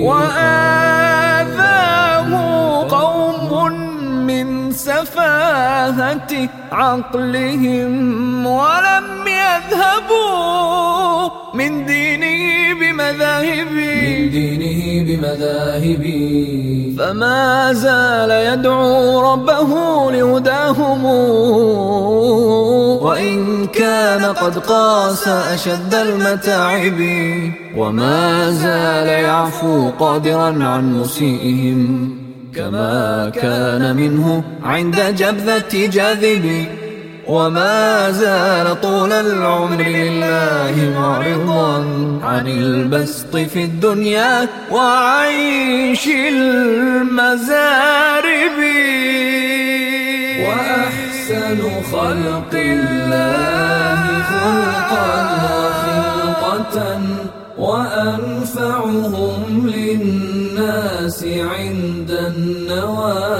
وآذاه قوم من سفاهة عقلهم ولم يذهبوا من دينه بمذاهب من دينه بمذاهب فما زال يدعو ربه لهداهم. كان قد قاس أشد المتاعب وما زال يعفو قادرا عن مسيئهم. كما كان منه عند جبذة جاذب وما زال طول العمر لله معرضا عن البسط في الدنيا وعيش المزارب. وأحسن خلق الله خلقا وخلقة وأنفعهم للناس عند النواب